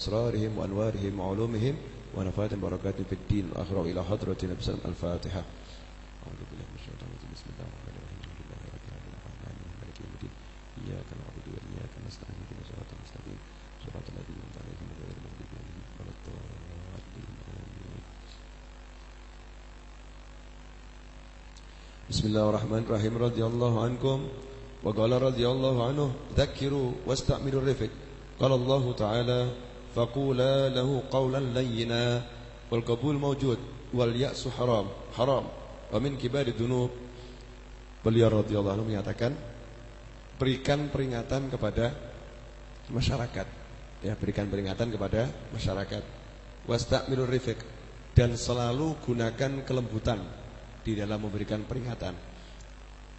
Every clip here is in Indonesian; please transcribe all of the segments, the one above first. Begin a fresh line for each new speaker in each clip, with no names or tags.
أسرارهم وأنوارهم وعلومهم ونفات بركات في الدين الآخرة إلى حضرة نبي سلم الفاتحة. أعوذ بالله من الشيطان الرجيم. بسم الله الرحمن الرحيم. الحمد لله رب العالمين. الرحمن الرحيم مالك يوم الدين. إياك نعبد وإياك نستعين. اهدنا الصراط المستقيم. صراط الذين أنعمت عليهم غير المغضوب عليهم ولا الضالين. آمين بسم الله الرحمن الرحيم. رضي الله عنكم وقال رضي الله عنه ذكروا واستعملوا الرفق. قال الله تعالى فقولا له قولا لينا والقبول موجود واليأس حرام حرام ومن كبار الذنوب beliau radhiyallahu anhu menyatakan berikan peringatan kepada masyarakat ya berikan peringatan kepada masyarakat wasta'milur rifiq dan selalu gunakan kelembutan di dalam memberikan peringatan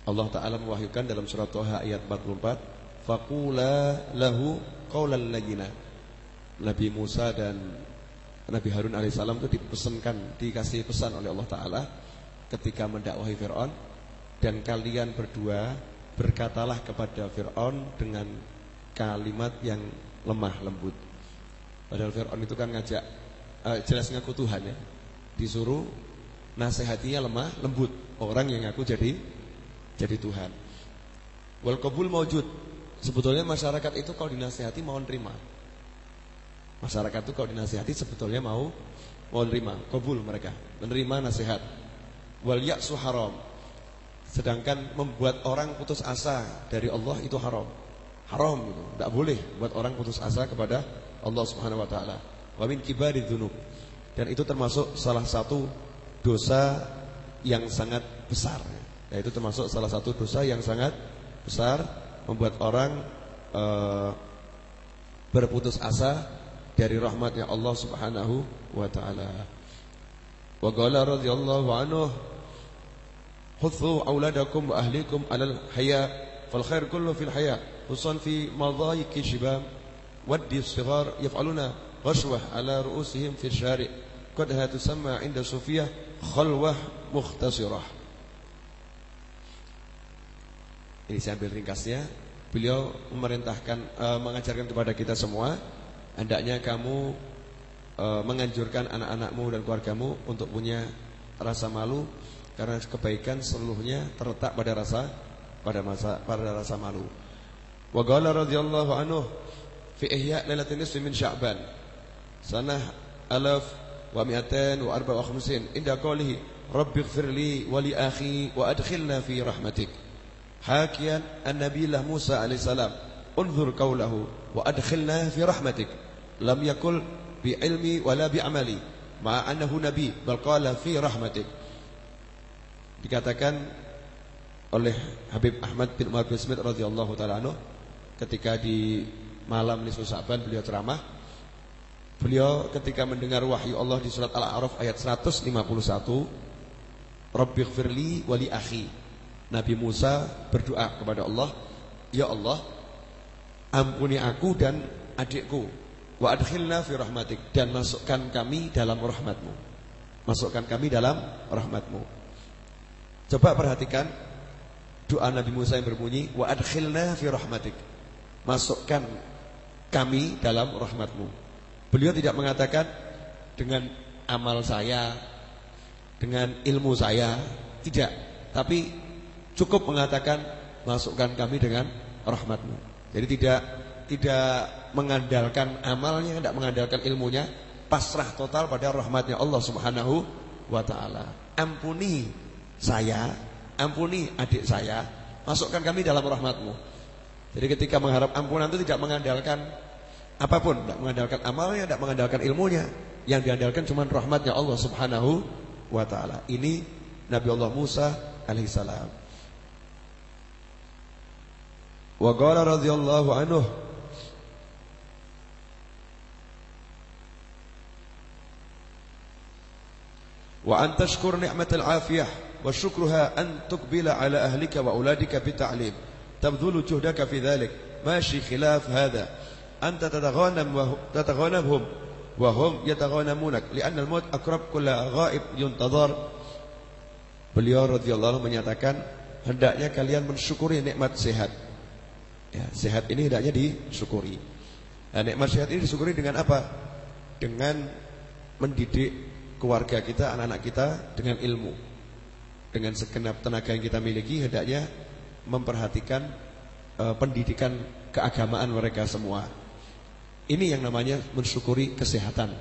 Allah taala mewahyukan dalam surat Thaha ayat 44 faqula lahu qaulan layyina Nabi Musa dan Nabi Harun alaihissalam itu dipesankan, dikasih pesan oleh Allah Taala ketika mendakwahi Fir'aun dan kalian berdua berkatalah kepada Fir'aun dengan kalimat yang lemah lembut. Padahal Fir'aun itu kan ngajak uh, jelas ngaku Tuhan ya, disuruh nasihatinya lemah lembut orang yang ngaku jadi jadi Tuhan. Wal kabul maujud. Sebetulnya masyarakat itu kalau dinasihati mau nerima. Masyarakat itu kalau dinasihati sebetulnya mau mau menerima, kabul mereka, menerima nasihat. Wal ya'su haram. Sedangkan membuat orang putus asa dari Allah itu haram. Haram itu, tidak boleh buat orang putus asa kepada Allah Subhanahu wa taala. Wa min kibari dzunub. Dan itu termasuk salah satu dosa yang sangat besar. Ya, itu termasuk salah satu dosa yang sangat besar membuat orang uh, berputus asa dari rahmatnya Allah Subhanahu wa taala. Wa qala radhiyallahu anhu Huthu auladakum wa ahlikum alal haya fal khair kullu fil haya khususan fi madayiki shibam waddi sighar yaf'aluna ghashwah ala ru'usihim fi syari' qad tusamma 'inda sufiyah khalwah mukhtasirah Ini saya ambil ringkasnya Beliau memerintahkan uh, mengajarkan kepada kita semua hendaknya kamu e, menganjurkan anak-anakmu dan keluargamu untuk punya rasa malu karena kebaikan seluruhnya terletak pada rasa pada masa pada rasa malu. Wa qala radhiyallahu anhu fi ihya lailatul nisfi min sya'ban sanah alaf wa mi'atan wa arba wa khamsin inda qawlihi rabbi ighfirli wa li akhi wa adkhilna fi rahmatik hakiyan an-nabiyullah Musa alaihi salam unzur qawlahu wa adkhilna fi rahmatik lam yakul bi ilmi wala bi amali ma annahu nabi bal qala fi rahmatik. Dikatakan oleh Habib Ahmad bin Umar bin Smith radhiyallahu taala anhu ketika di malam nisfu Sa'ban beliau ceramah beliau ketika mendengar wahyu Allah di surat Al-A'raf ayat 151 Rabbighfirli wa li akhi. Nabi Musa berdoa kepada Allah ya Allah ampuni aku dan adikku Wa adkhilna fi rahmatik dan masukkan kami dalam rahmatmu. Masukkan kami dalam rahmatmu. Coba perhatikan doa Nabi Musa yang berbunyi wa adkhilna fi rahmatik. Masukkan kami dalam rahmatmu. Beliau tidak mengatakan dengan amal saya, dengan ilmu saya, tidak. Tapi cukup mengatakan masukkan kami dengan rahmatmu. Jadi tidak tidak mengandalkan amalnya, tidak mengandalkan ilmunya, pasrah total pada rahmatnya Allah Subhanahu wa taala. Ampuni saya, ampuni adik saya, masukkan kami dalam rahmatmu. Jadi ketika mengharap ampunan itu tidak mengandalkan apa pun, tidak mengandalkan amalnya, tidak mengandalkan ilmunya. Yang diandalkan cuma rahmatnya Allah Subhanahu wa taala. Ini Nabi Allah Musa alaihissalam. Wa qala radhiyallahu anhu وأن تشكر نعمة العافية وشكرها أن تقبل على أهلك وأولادك بالتعليم تبذل جهدك في ذلك ماشي خلاف هذا أنت تتغانم تتغانمهم وهم يتغانمونك لأن الموت أقرب كل غائب ينتظر Beliau radhiyallahu menyatakan hendaknya kalian mensyukuri nikmat sehat. Ya, sehat ini hendaknya disyukuri. Nah, nikmat sehat ini disyukuri dengan apa? Dengan mendidik keluarga kita, anak-anak kita dengan ilmu. Dengan segenap tenaga yang kita miliki hendaknya memperhatikan uh, pendidikan keagamaan mereka semua. Ini yang namanya mensyukuri kesehatan.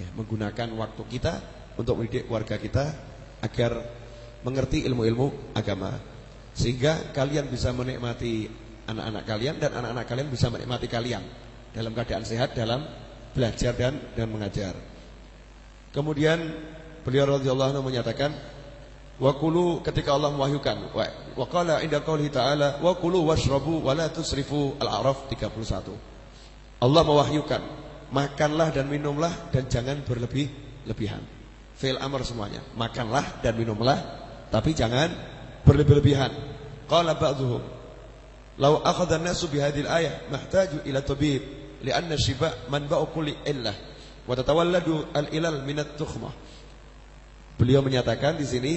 Ya, menggunakan waktu kita untuk mendidik keluarga kita agar mengerti ilmu-ilmu agama. Sehingga kalian bisa menikmati anak-anak kalian dan anak-anak kalian bisa menikmati kalian dalam keadaan sehat dalam belajar dan dan mengajar. Kemudian beliau radhiyallahu anhu menyatakan wa kulu ketika Allah mewahyukan wa, wa qala inda qouli ta'ala wa kulu washrabu wa la al-a'raf 31. Allah mewahyukan makanlah dan minumlah dan jangan berlebih-lebihan. Fi'il amr semuanya. Makanlah dan minumlah tapi jangan berlebih-lebihan. Qala ba'dhum law akhadha an-nasu bihadhihi al-ayah mahtaju ila tabib li'anna shiba manba'u kulli illah wa al-ilal minat tukhmah. Beliau menyatakan di sini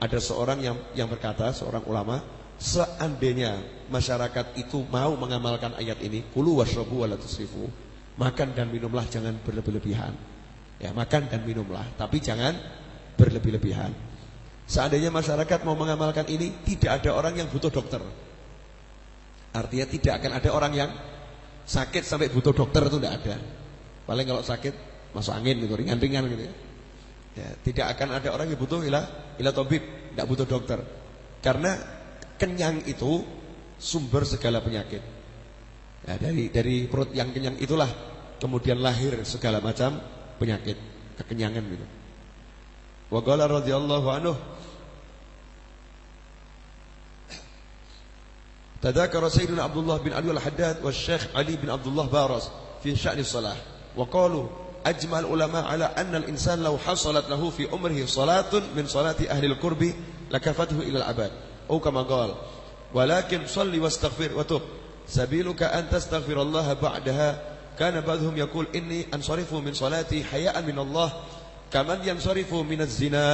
ada seorang yang yang berkata, seorang ulama, seandainya masyarakat itu mau mengamalkan ayat ini, kulu washrabu wala tusrifu, makan dan minumlah jangan berlebih-lebihan. Ya, makan dan minumlah, tapi jangan berlebih-lebihan. Seandainya masyarakat mau mengamalkan ini, tidak ada orang yang butuh dokter. Artinya tidak akan ada orang yang sakit sampai butuh dokter itu tidak ada. Paling kalau sakit masuk angin gitu, ringan-ringan gitu ya. ya. Tidak akan ada orang yang butuh ilah ilah tabib, tidak butuh dokter. Karena kenyang itu sumber segala penyakit. Ya, dari dari perut yang kenyang itulah kemudian lahir segala macam penyakit, kekenyangan gitu. Wa qala radhiyallahu anhu تذاكر سيدنا عبد الله بن علي الحداد والشيخ علي بن عبد الله بارز في شأن الصلاة وقالوا أجمع العلماء على أن الإنسان لو حصلت له في عمره صلاة من صلاة أهل القرب لكفته إلى العباد أو كما قال ولكن صل واستغفر وتب سبيلك أن تستغفر الله بعدها كان بعضهم يقول إني أنصرف من صلاتي حياء من الله كمن ينصرف من الزنا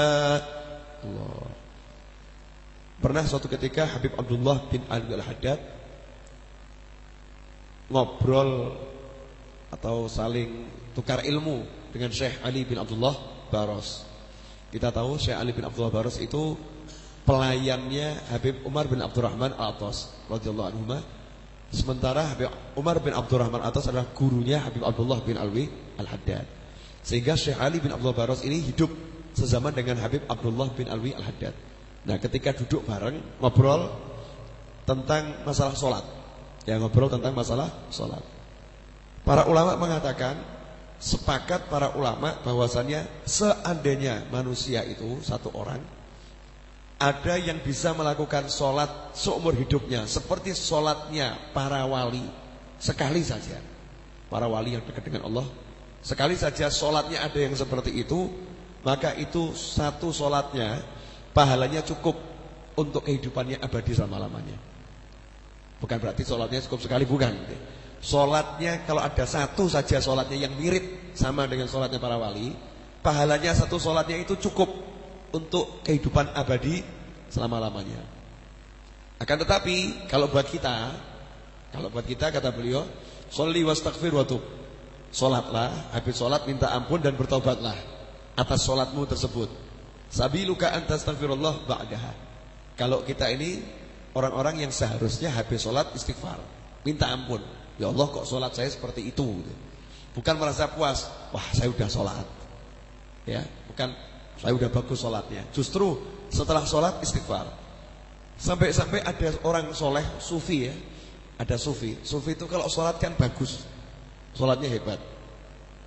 الله Pernah suatu ketika Habib Abdullah bin Ali Al-Haddad ngobrol atau saling tukar ilmu dengan Syekh Ali bin Abdullah Baros. Kita tahu Syekh Ali bin Abdullah Baros itu pelayannya Habib Umar bin Abdurrahman Al-Atas radhiyallahu anhu. Sementara Habib Umar bin Abdurrahman Al-Atas adalah gurunya Habib Abdullah bin Alwi Al-Haddad. Sehingga Syekh Ali bin Abdullah Baros ini hidup sezaman dengan Habib Abdullah bin Alwi Al-Haddad. Nah ketika duduk bareng ngobrol tentang masalah sholat Ya ngobrol tentang masalah sholat Para ulama mengatakan Sepakat para ulama bahwasannya Seandainya manusia itu satu orang Ada yang bisa melakukan sholat seumur hidupnya Seperti sholatnya para wali Sekali saja Para wali yang dekat dengan Allah Sekali saja sholatnya ada yang seperti itu Maka itu satu sholatnya pahalanya cukup untuk kehidupannya abadi selama-lamanya. Bukan berarti sholatnya cukup sekali, bukan. Sholatnya kalau ada satu saja sholatnya yang mirip sama dengan sholatnya para wali, pahalanya satu sholatnya itu cukup untuk kehidupan abadi selama-lamanya. Akan tetapi kalau buat kita, kalau buat kita kata beliau, sholli wastaghfir wa tub. Sholatlah, habis sholat minta ampun dan bertobatlah atas sholatmu tersebut. Sabiluka antastaghfirullah ba'daha. Kalau kita ini orang-orang yang seharusnya habis sholat istighfar, minta ampun. Ya Allah kok sholat saya seperti itu. Bukan merasa puas, wah saya udah sholat. Ya, bukan saya udah bagus sholatnya. Justru setelah sholat istighfar. Sampai-sampai ada orang soleh sufi ya, ada sufi. Sufi itu kalau sholat kan bagus, sholatnya hebat.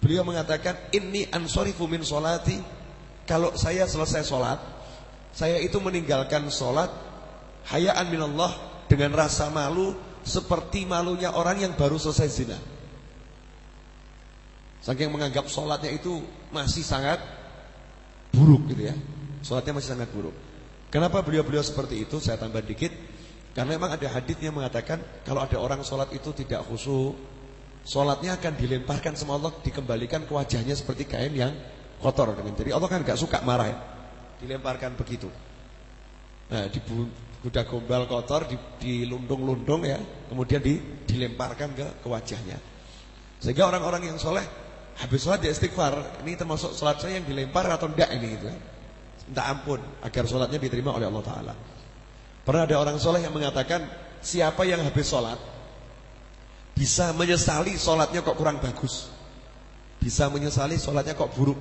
Beliau mengatakan, ini ansorifu min sholati kalau saya selesai sholat Saya itu meninggalkan sholat Hayaan minallah Dengan rasa malu Seperti malunya orang yang baru selesai zina. Saking menganggap sholatnya itu Masih sangat Buruk gitu ya. Sholatnya masih sangat buruk. Kenapa beliau-beliau seperti itu? Saya tambah dikit. Karena memang ada hadis yang mengatakan Kalau ada orang sholat itu tidak khusyuk Sholatnya akan dilemparkan sama Allah Dikembalikan ke wajahnya seperti kain yang kotor. Jadi Allah kan gak suka marah ya. Dilemparkan begitu. Nah, di budak gombal kotor di, dilundung-lundung ya, kemudian di, dilemparkan ke, ke wajahnya. Sehingga orang-orang yang soleh habis sholat dia istighfar. Ini termasuk sholat saya yang dilempar atau enggak ini gitu. Minta ampun agar sholatnya diterima oleh Allah Taala. Pernah ada orang soleh yang mengatakan siapa yang habis sholat bisa menyesali sholatnya kok kurang bagus, bisa menyesali sholatnya kok buruk.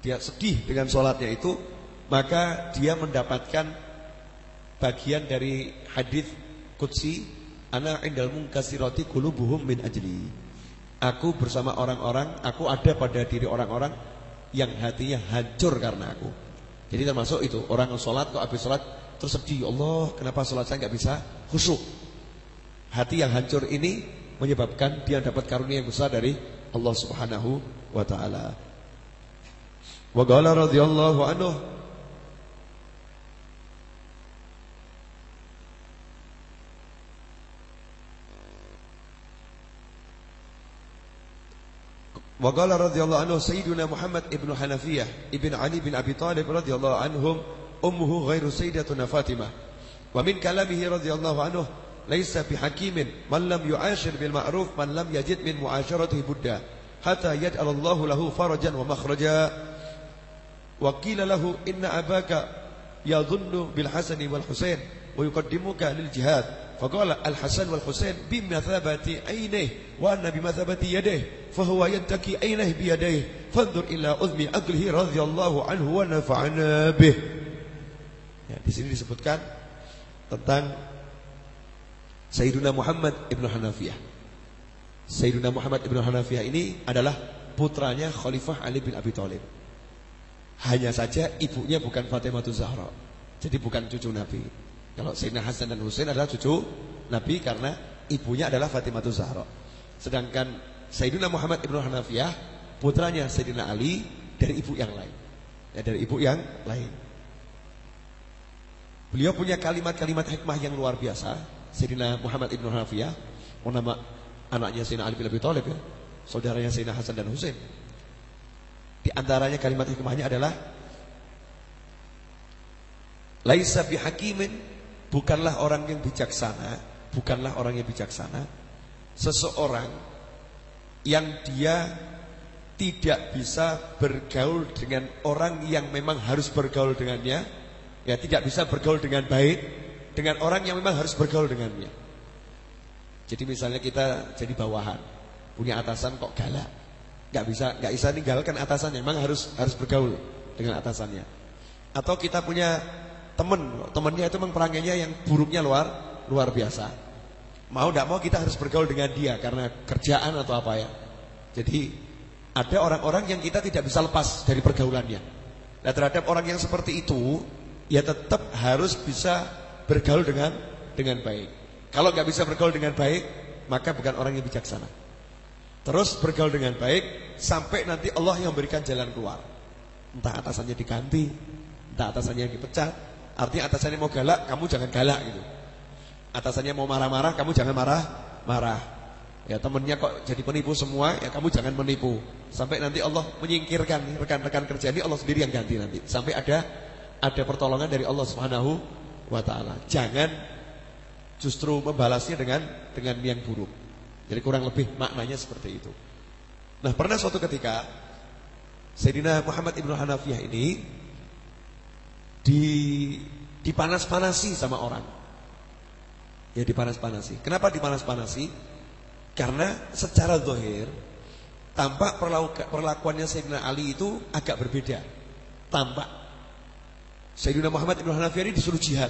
Dia sedih dengan sholatnya itu, maka dia mendapatkan bagian dari hadis kutsi ana indal munkasirati qulubuhum min ajli. Aku bersama orang-orang, aku ada pada diri orang-orang yang hatinya hancur karena aku. Jadi termasuk itu orang sholat kok habis sholat terus sedih Allah kenapa sholat saya nggak bisa khusyuk. Hati yang hancur ini menyebabkan dia dapat karunia yang besar dari Allah Subhanahu wa taala. Wa qala radhiyallahu anhu Wa qala radhiyallahu anhu Sayyiduna Muhammad ibn Hanafiyah ibn Ali bin Abi Talib radhiyallahu anhum ummuhu ghairu sayyidatuna Fatimah. Wa min kalamihi radhiyallahu anhu laisa bihakimin man lam yu'ashir bil ma'ruf man lam yajid min mu'asharatihi budda hatta yaj'alallahu lahu farajan wa makhraja. Wa qila lahu inna abaka yadhunnu bil Hasani wal Husain wa yuqaddimuka lil jihad فقال الحسن والحسين بمثابة عينيه وأنا بمثابة يديه فهو ينتكي عينيه بيديه فانظر إلى أذن أقله رضي الله عنه ونفعنا به ya, di sini disebutkan tentang Sayyiduna Muhammad ibn Hanafiyah Sayyiduna Muhammad ibn Hanafiyah ini adalah putranya Khalifah Ali bin Abi Thalib hanya saja ibunya bukan Fatimah Zahra jadi bukan cucu Nabi kalau Sayyidina Hasan dan Husain adalah cucu Nabi karena ibunya adalah Fatimah Zahra. Sedangkan Sayyidina Muhammad ibnu Hanafiyah putranya Sayyidina Ali dari ibu yang lain. Ya, dari ibu yang lain. Beliau punya kalimat-kalimat hikmah yang luar biasa. Sayyidina Muhammad ibnu Hanafiyah, nama anaknya Sayyidina Ali bin Abi Thalib ya, saudaranya Sayyidina Hasan dan Husain. Di antaranya kalimat hikmahnya adalah Laisa bihakimin bukanlah orang yang bijaksana, bukanlah orang yang bijaksana, seseorang yang dia tidak bisa bergaul dengan orang yang memang harus bergaul dengannya, ya tidak bisa bergaul dengan baik dengan orang yang memang harus bergaul dengannya. Jadi misalnya kita jadi bawahan, punya atasan kok galak, nggak bisa nggak bisa ninggalkan atasannya, memang harus harus bergaul dengan atasannya. Atau kita punya temen, temennya itu memang perangannya yang buruknya luar luar biasa. Mau tidak mau kita harus bergaul dengan dia karena kerjaan atau apa ya. Jadi ada orang-orang yang kita tidak bisa lepas dari pergaulannya. Nah terhadap orang yang seperti itu, ya tetap harus bisa bergaul dengan dengan baik. Kalau nggak bisa bergaul dengan baik, maka bukan orang yang bijaksana. Terus bergaul dengan baik sampai nanti Allah yang memberikan jalan keluar. Entah atasannya diganti, entah atasannya dipecat, Artinya atasannya mau galak, kamu jangan galak gitu. Atasannya mau marah-marah, kamu jangan marah-marah. Ya temennya kok jadi penipu semua, ya kamu jangan menipu. Sampai nanti Allah menyingkirkan rekan-rekan kerja ini Allah sendiri yang ganti nanti. Sampai ada ada pertolongan dari Allah Subhanahu wa taala. Jangan justru membalasnya dengan dengan yang buruk. Jadi kurang lebih maknanya seperti itu. Nah, pernah suatu ketika Sayyidina Muhammad Ibnu Hanafiyah ini di dipanas-panasi sama orang. Ya dipanas-panasi. Kenapa dipanas-panasi? Karena secara zahir tampak perlakuannya Sayyidina Ali itu agak berbeda. Tampak Sayyidina Muhammad Ibn Hanafi disuruh jihad.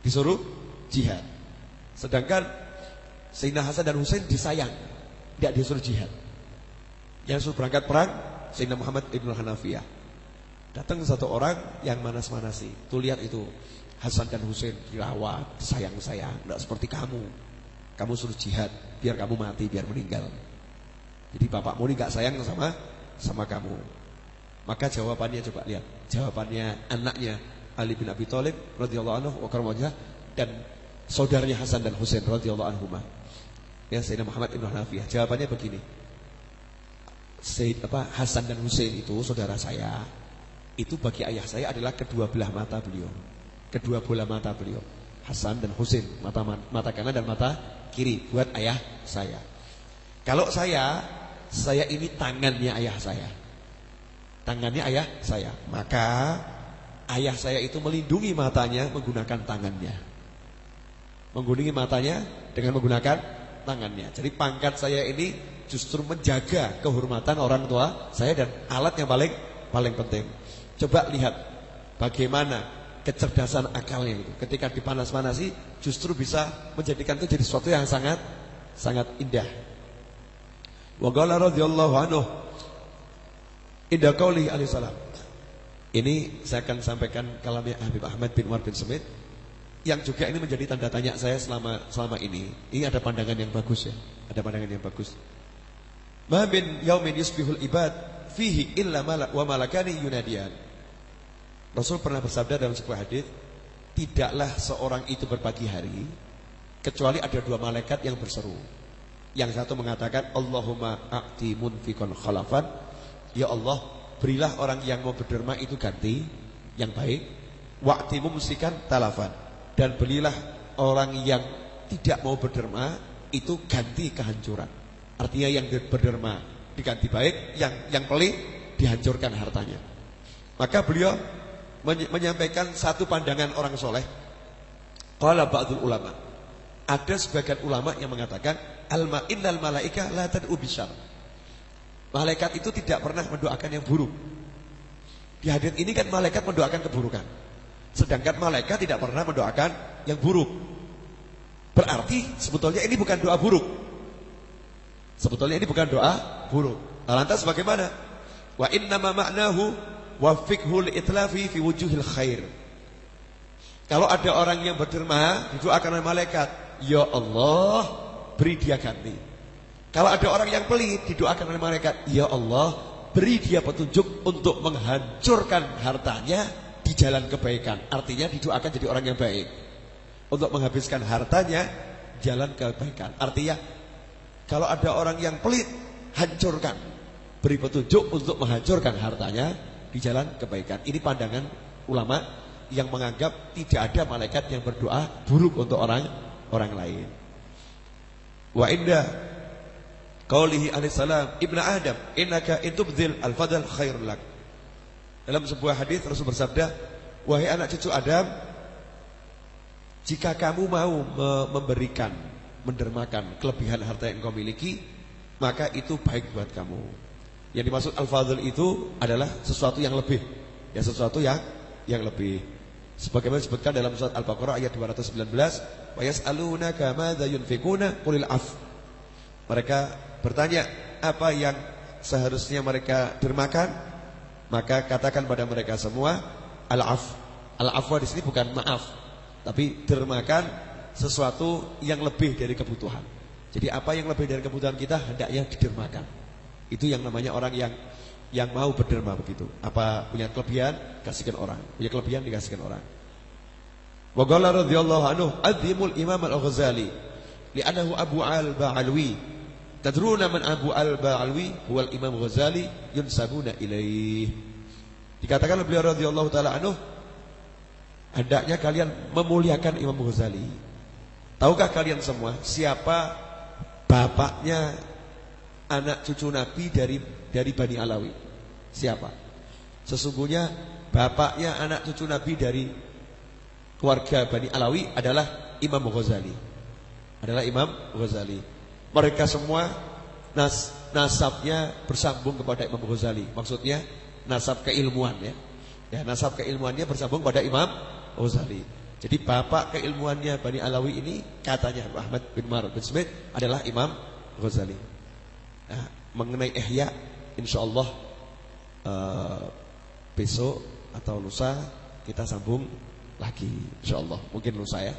Disuruh jihad. Sedangkan Sayyidina Hasan dan Husain disayang, tidak disuruh jihad. Yang suruh berangkat perang Sayyidina Muhammad Ibn Hanafiyah. Datang satu orang yang manas-manasi. Tuh lihat itu Hasan dan Husain dirawat, sayang-sayang, tidak seperti kamu. Kamu suruh jihad, biar kamu mati, biar meninggal. Jadi bapakmu ini gak sayang sama sama kamu. Maka jawabannya coba lihat. Jawabannya anaknya Ali bin Abi Thalib radhiyallahu anhu wa dan saudaranya Hasan dan Husain radhiyallahu anhu. Ya Sayyidina Muhammad Ibn Hanafiyah. Jawabannya begini. Sayyid apa Hasan dan Husain itu saudara saya itu bagi ayah saya adalah kedua belah mata beliau. Kedua bola mata beliau. Hasan dan Husin, mata mata kanan dan mata kiri buat ayah saya. Kalau saya, saya ini tangannya ayah saya. Tangannya ayah saya. Maka ayah saya itu melindungi matanya menggunakan tangannya. Melindungi matanya dengan menggunakan tangannya. Jadi pangkat saya ini justru menjaga kehormatan orang tua saya dan alat yang paling paling penting. Coba lihat bagaimana kecerdasan akalnya itu. Ketika dipanas-panasi justru bisa menjadikan itu jadi sesuatu yang sangat sangat indah. Wa qala radhiyallahu anhu inda qauli alaihi salam. Ini saya akan sampaikan kalamnya Habib Ahmad bin Umar bin Semit yang juga ini menjadi tanda tanya saya selama selama ini. Ini ada pandangan yang bagus ya. Ada pandangan yang bagus. Ma min yaumin yusbihul ibad fihi illa malak wa malakani yunadian. Rasul pernah bersabda dalam sebuah hadis, tidaklah seorang itu berpagi hari kecuali ada dua malaikat yang berseru. Yang satu mengatakan Allahumma a'ti munfikon khalafan Ya Allah berilah orang yang mau berderma itu ganti Yang baik. Wa'ti mumsikan talafan. Dan belilah orang yang tidak mau berderma Itu ganti kehancuran. Artinya yang berderma diganti baik Yang yang pelit dihancurkan hartanya. Maka beliau menyampaikan satu pandangan orang soleh Qala ba'dul ulama Ada sebagian ulama yang mengatakan Alma innal malaika la tad'u bisyar. Malaikat itu tidak pernah mendoakan yang buruk. Di hadis ini kan malaikat mendoakan keburukan. Sedangkan malaikat tidak pernah mendoakan yang buruk. Berarti sebetulnya ini bukan doa buruk. Sebetulnya ini bukan doa buruk. Lantas bagaimana? Wa inna ma ma'nahu wa fiqhul itlafi fi wujuhil khair. Kalau ada orang yang berderma didoakan oleh malaikat, ya Allah, beri dia ganti. Kalau ada orang yang pelit, didoakan oleh malaikat, ya Allah, beri dia petunjuk untuk menghancurkan hartanya di jalan kebaikan. Artinya didoakan jadi orang yang baik. Untuk menghabiskan hartanya jalan kebaikan. Artinya kalau ada orang yang pelit, hancurkan. Beri petunjuk untuk menghancurkan hartanya di jalan kebaikan. Ini pandangan ulama yang menganggap tidak ada malaikat yang berdoa buruk untuk orang orang lain. Wa inda qaulihi alaihi salam ibnu adam innaka intubdzil al-fadl khairul lak. Dalam sebuah hadis Rasul bersabda, wahai anak cucu Adam, jika kamu mau memberikan, mendermakan kelebihan harta yang kau miliki, maka itu baik buat kamu. Yang dimaksud al-fadl itu adalah sesuatu yang lebih, ya sesuatu yang yang lebih. Sebagaimana disebutkan dalam surat Al-Baqarah ayat 219, "Wa yas'alunaka madza yunfikuna qulil af." Mereka bertanya, apa yang seharusnya mereka dermakan? Maka katakan pada mereka semua, al-af. Al-afwa di sini bukan maaf, tapi dermakan sesuatu yang lebih dari kebutuhan. Jadi apa yang lebih dari kebutuhan kita hendaknya didermakan. Itu yang namanya orang yang yang mau berderma begitu. Apa punya kelebihan kasihkan orang, punya kelebihan dikasihkan orang. Wa qala radhiyallahu anhu adzimul Imam Al-Ghazali li'annahu Abu Al-Ba'alwi. Tadruna man Abu Al-Ba'alwi huwa Imam Ghazali yunsabuna ilaih. Dikatakan beliau radhiyallahu taala anhu hendaknya kalian memuliakan Imam Ghazali. Tahukah kalian semua siapa bapaknya anak cucu Nabi dari dari Bani Alawi. Siapa? Sesungguhnya bapaknya anak cucu Nabi dari keluarga Bani Alawi adalah Imam Ghazali. Adalah Imam Ghazali. Mereka semua nas, nasabnya bersambung kepada Imam Ghazali. Maksudnya nasab keilmuan ya. Ya, nasab keilmuannya bersambung pada Imam Ghazali. Jadi bapak keilmuannya Bani Alawi ini katanya Ahmad bin Mar bin Smith adalah Imam Ghazali. Nah, mengenai ihya insyaallah uh, besok atau lusa kita sambung lagi insyaallah. Mungkin lusa ya.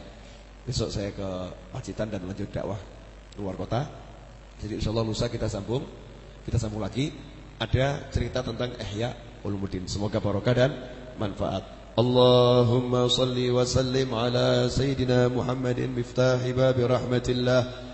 Besok saya ke Pacitan dan lanjut dakwah luar kota. Jadi insyaallah lusa kita sambung. Kita sambung lagi ada cerita tentang ihya ulumuddin. Semoga barokah dan manfaat. Allahumma salli wa sallim ala sayyidina Muhammadin miftahi babi rahmatillah.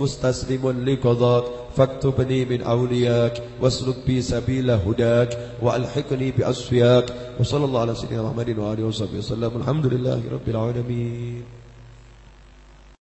مستسلم لقضاك فاكتبني من أولياك واسلك بي سبيل هداك وألحقني بأصفياك وصلى الله على سيدنا محمد وآله وصحبه وسلم. الحمد لله رب العالمين.